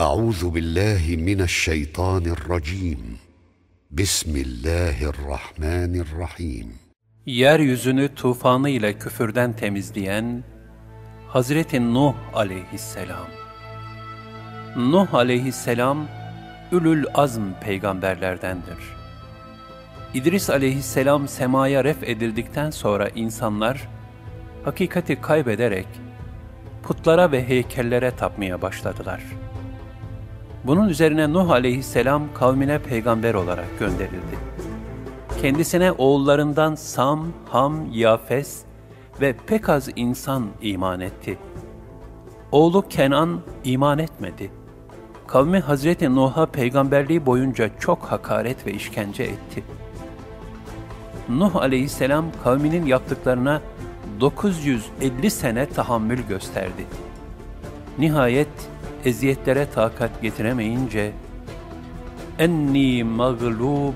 أعوذ بالله من الشيطان الرجيم بسم الله الرحمن الرحيم Yeryüzünü tufanı ile küfürden temizleyen Hazreti Nuh aleyhisselam. Nuh aleyhisselam ülül azm peygamberlerdendir. İdris aleyhisselam semaya ref edildikten sonra insanlar hakikati kaybederek putlara ve heykellere tapmaya başladılar. Bunun üzerine Nuh aleyhisselam kavmine peygamber olarak gönderildi. Kendisine oğullarından Sam, Ham, Yafes ve pek az insan iman etti. Oğlu Kenan iman etmedi. Kavmi Hazreti Nuh'a peygamberliği boyunca çok hakaret ve işkence etti. Nuh aleyhisselam kavminin yaptıklarına 950 sene tahammül gösterdi. Nihayet eziyetlere takat getiremeyince enni mağlub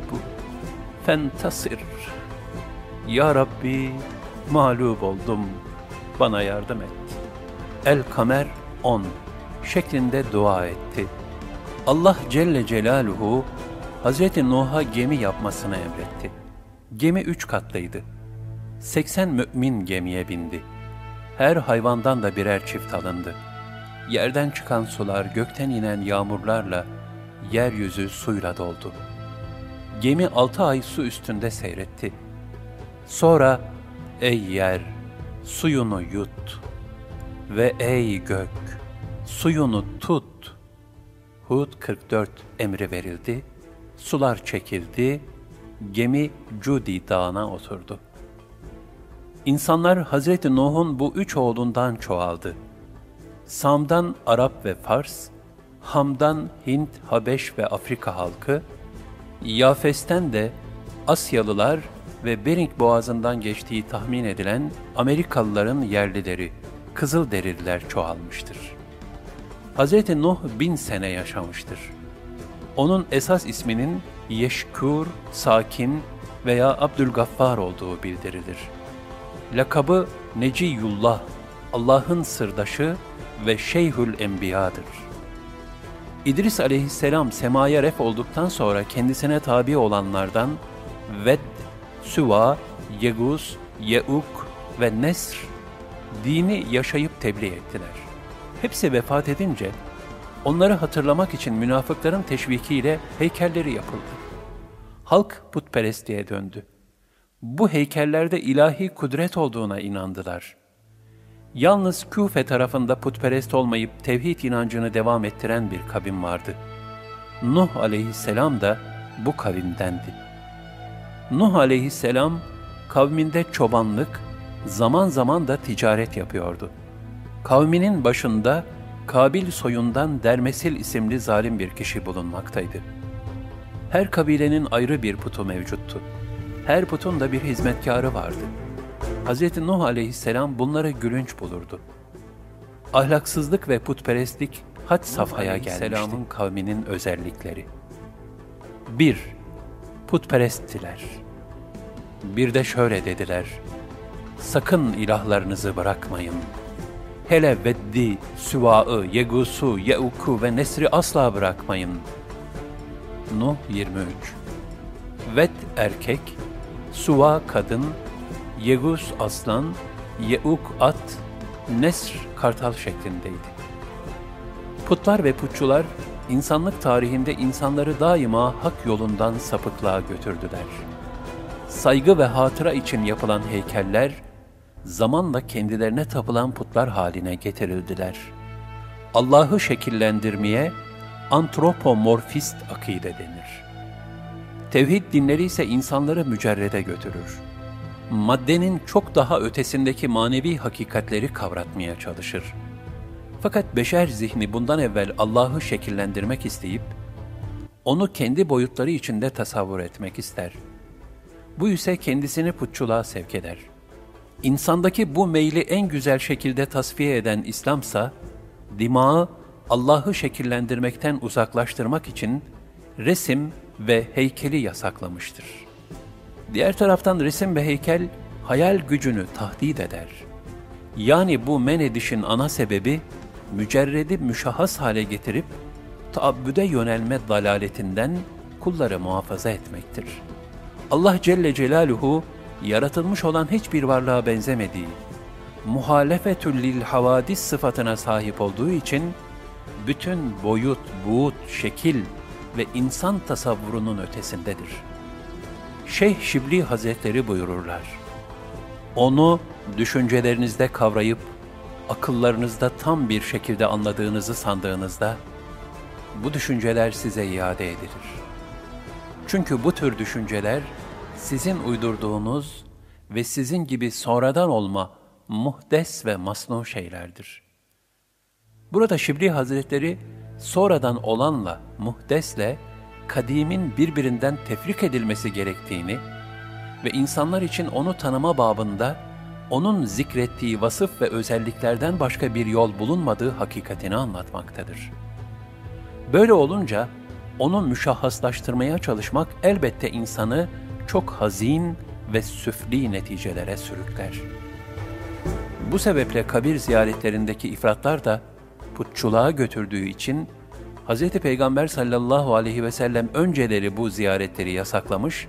fentasir Ya Rabbi mağlup oldum bana yardım et. El Kamer 10 şeklinde dua etti. Allah Celle Celaluhu Hazreti Nuh'a gemi yapmasını emretti. Gemi üç katlıydı. 80 mümin gemiye bindi. Her hayvandan da birer çift alındı. Yerden çıkan sular, gökten inen yağmurlarla yeryüzü suyla doldu. Gemi altı ay su üstünde seyretti. Sonra ey yer suyunu yut ve ey gök suyunu tut. Hud 44 emri verildi. Sular çekildi. Gemi Cudi dağına oturdu. İnsanlar Hazreti Nuh'un bu üç oğlundan çoğaldı. Sam'dan Arap ve Fars, Ham'dan Hint, Habeş ve Afrika halkı, Yafes'ten de Asyalılar ve Bering Boğazı'ndan geçtiği tahmin edilen Amerikalıların yerlileri, Kızılderililer çoğalmıştır. Hz. Nuh bin sene yaşamıştır. Onun esas isminin Yeşkur, Sakin veya Abdülgaffar olduğu bildirilir. Lakabı Neciyullah, Allah'ın sırdaşı ve Şeyhül Enbiya'dır. İdris aleyhisselam semaya ref olduktan sonra kendisine tabi olanlardan Ved, Süva, Yegus, Yeuk ve Nesr dini yaşayıp tebliğ ettiler. Hepsi vefat edince onları hatırlamak için münafıkların teşvikiyle heykelleri yapıldı. Halk putperestliğe döndü. Bu heykellerde ilahi kudret olduğuna inandılar. Yalnız Küfe tarafında putperest olmayıp tevhid inancını devam ettiren bir kavim vardı. Nuh aleyhisselam da bu kavimdendi. Nuh aleyhisselam kavminde çobanlık, zaman zaman da ticaret yapıyordu. Kavminin başında Kabil soyundan Dermesil isimli zalim bir kişi bulunmaktaydı. Her kabilenin ayrı bir putu mevcuttu. Her putun da bir hizmetkarı vardı. Hz. Nuh aleyhisselam bunları gülünç bulurdu. Ahlaksızlık ve putperestlik had safhaya gelmişti. Kavminin özellikleri. 1. Putperesttiler. Bir de şöyle dediler. Sakın ilahlarınızı bırakmayın. Hele Veddi, Süva'ı, Yegus'u, Yeuk'u ve Nesri asla bırakmayın. Nuh 23 Ved erkek, Suva kadın, Yegus aslan, Yeuk at, Nesr kartal şeklindeydi. Putlar ve putçular insanlık tarihinde insanları daima hak yolundan sapıklığa götürdüler. Saygı ve hatıra için yapılan heykeller zamanla kendilerine tapılan putlar haline getirildiler. Allah'ı şekillendirmeye antropomorfist akide denir. Tevhid dinleri ise insanları mücerrede götürür. Maddenin çok daha ötesindeki manevi hakikatleri kavratmaya çalışır. Fakat beşer zihni bundan evvel Allah'ı şekillendirmek isteyip, onu kendi boyutları içinde tasavvur etmek ister. Bu ise kendisini putçuluğa sevk eder. İnsandaki bu meyli en güzel şekilde tasfiye eden İslamsa, dimağı Allah'ı şekillendirmekten uzaklaştırmak için resim ve heykeli yasaklamıştır. Diğer taraftan resim ve heykel hayal gücünü tahdit eder. Yani bu men edişin ana sebebi mücerredi müşahhas hale getirip taabbüde yönelme dalaletinden kulları muhafaza etmektir. Allah Celle Celaluhu, yaratılmış olan hiçbir varlığa benzemediği, muhalefetül lil havadis sıfatına sahip olduğu için, bütün boyut, buğut, şekil ve insan tasavvurunun ötesindedir. Şeyh Şibli Hazretleri buyururlar. Onu düşüncelerinizde kavrayıp, akıllarınızda tam bir şekilde anladığınızı sandığınızda, bu düşünceler size iade edilir. Çünkü bu tür düşünceler, sizin uydurduğunuz ve sizin gibi sonradan olma muhdes ve masnu şeylerdir. Burada Şibli Hazretleri, sonradan olanla, muhdesle, kadimin birbirinden tefrik edilmesi gerektiğini ve insanlar için onu tanıma babında onun zikrettiği vasıf ve özelliklerden başka bir yol bulunmadığı hakikatini anlatmaktadır. Böyle olunca onu müşahhaslaştırmaya çalışmak elbette insanı çok hazin ve süfli neticelere sürükler. Bu sebeple kabir ziyaretlerindeki ifratlar da putçuluğa götürdüğü için Hz. Peygamber sallallahu aleyhi ve sellem önceleri bu ziyaretleri yasaklamış,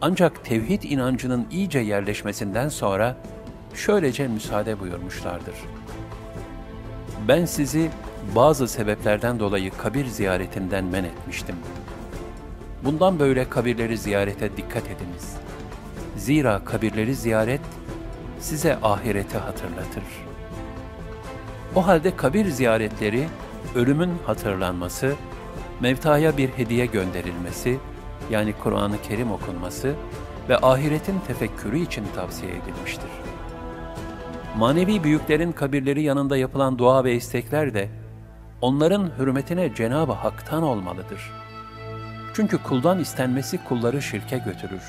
ancak tevhid inancının iyice yerleşmesinden sonra şöylece müsaade buyurmuşlardır. Ben sizi bazı sebeplerden dolayı kabir ziyaretinden men etmiştim. Bundan böyle kabirleri ziyarete dikkat ediniz. Zira kabirleri ziyaret size ahireti hatırlatır. O halde kabir ziyaretleri ölümün hatırlanması, mevtaya bir hediye gönderilmesi, yani Kur'an-ı Kerim okunması ve ahiretin tefekkürü için tavsiye edilmiştir. Manevi büyüklerin kabirleri yanında yapılan dua ve istekler de onların hürmetine Cenab-ı Hak'tan olmalıdır. Çünkü kuldan istenmesi kulları şirke götürür.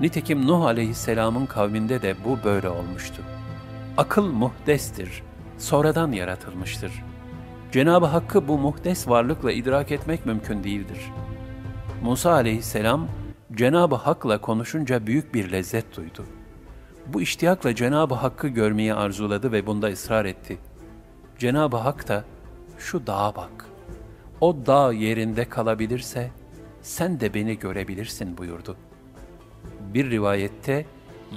Nitekim Nuh aleyhisselamın kavminde de bu böyle olmuştu. Akıl muhdestir, sonradan yaratılmıştır. Cenab-ı Hakk'ı bu muhdes varlıkla idrak etmek mümkün değildir. Musa aleyhisselam, Cenab-ı Hak'la konuşunca büyük bir lezzet duydu. Bu iştiyakla Cenab-ı Hakk'ı görmeyi arzuladı ve bunda ısrar etti. Cenab-ı Hak da, şu dağa bak, o dağ yerinde kalabilirse, sen de beni görebilirsin buyurdu. Bir rivayette,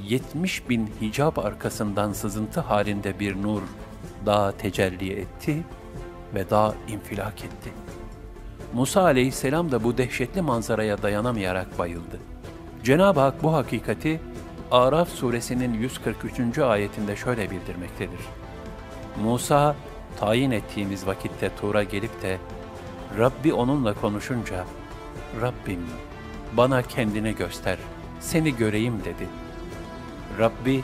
70 bin hicap arkasından sızıntı halinde bir nur dağa tecelli etti ve dağ infilak etti. Musa aleyhisselam da bu dehşetli manzaraya dayanamayarak bayıldı. Cenab-ı Hak bu hakikati Araf suresinin 143. ayetinde şöyle bildirmektedir. Musa, tayin ettiğimiz vakitte Tur'a gelip de, Rabbi onunla konuşunca, Rabbim bana kendini göster, seni göreyim dedi. Rabbi,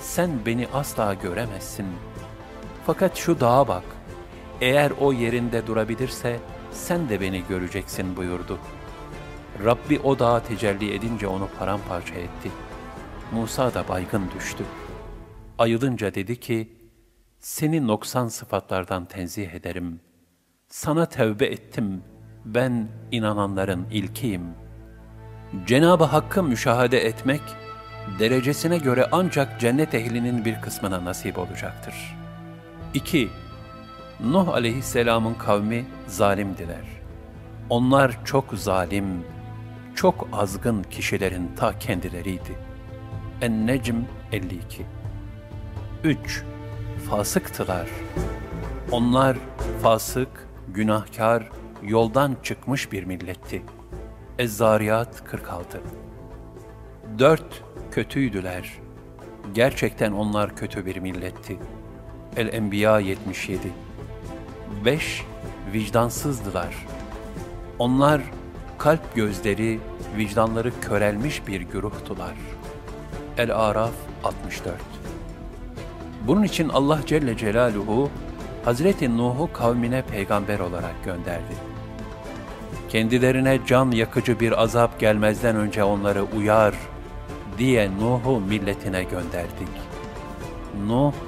sen beni asla göremezsin. Fakat şu dağa bak, eğer o yerinde durabilirse, sen de beni göreceksin buyurdu. Rabbi o dağa tecelli edince onu paramparça etti.'' Musa da baygın düştü. Ayılınca dedi ki, seni noksan sıfatlardan tenzih ederim. Sana tevbe ettim, ben inananların ilkiyim. Cenab-ı Hakk'ı müşahede etmek, derecesine göre ancak cennet ehlinin bir kısmına nasip olacaktır. 2. Nuh aleyhisselamın kavmi zalimdiler. Onlar çok zalim, çok azgın kişilerin ta kendileriydi.'' En-Necm 52 3. Fasıktılar. Onlar fasık, günahkar, yoldan çıkmış bir milletti. Ez-Zariyat 46 4. Kötüydüler. Gerçekten onlar kötü bir milletti. El-Enbiya 77 5. Vicdansızdılar. Onlar kalp gözleri, vicdanları körelmiş bir güruhtular.'' El-Araf 64 Bunun için Allah Celle Celaluhu, Hazreti Nuh'u kavmine peygamber olarak gönderdi. Kendilerine can yakıcı bir azap gelmezden önce onları uyar diye Nuh'u milletine gönderdik. Nuh 1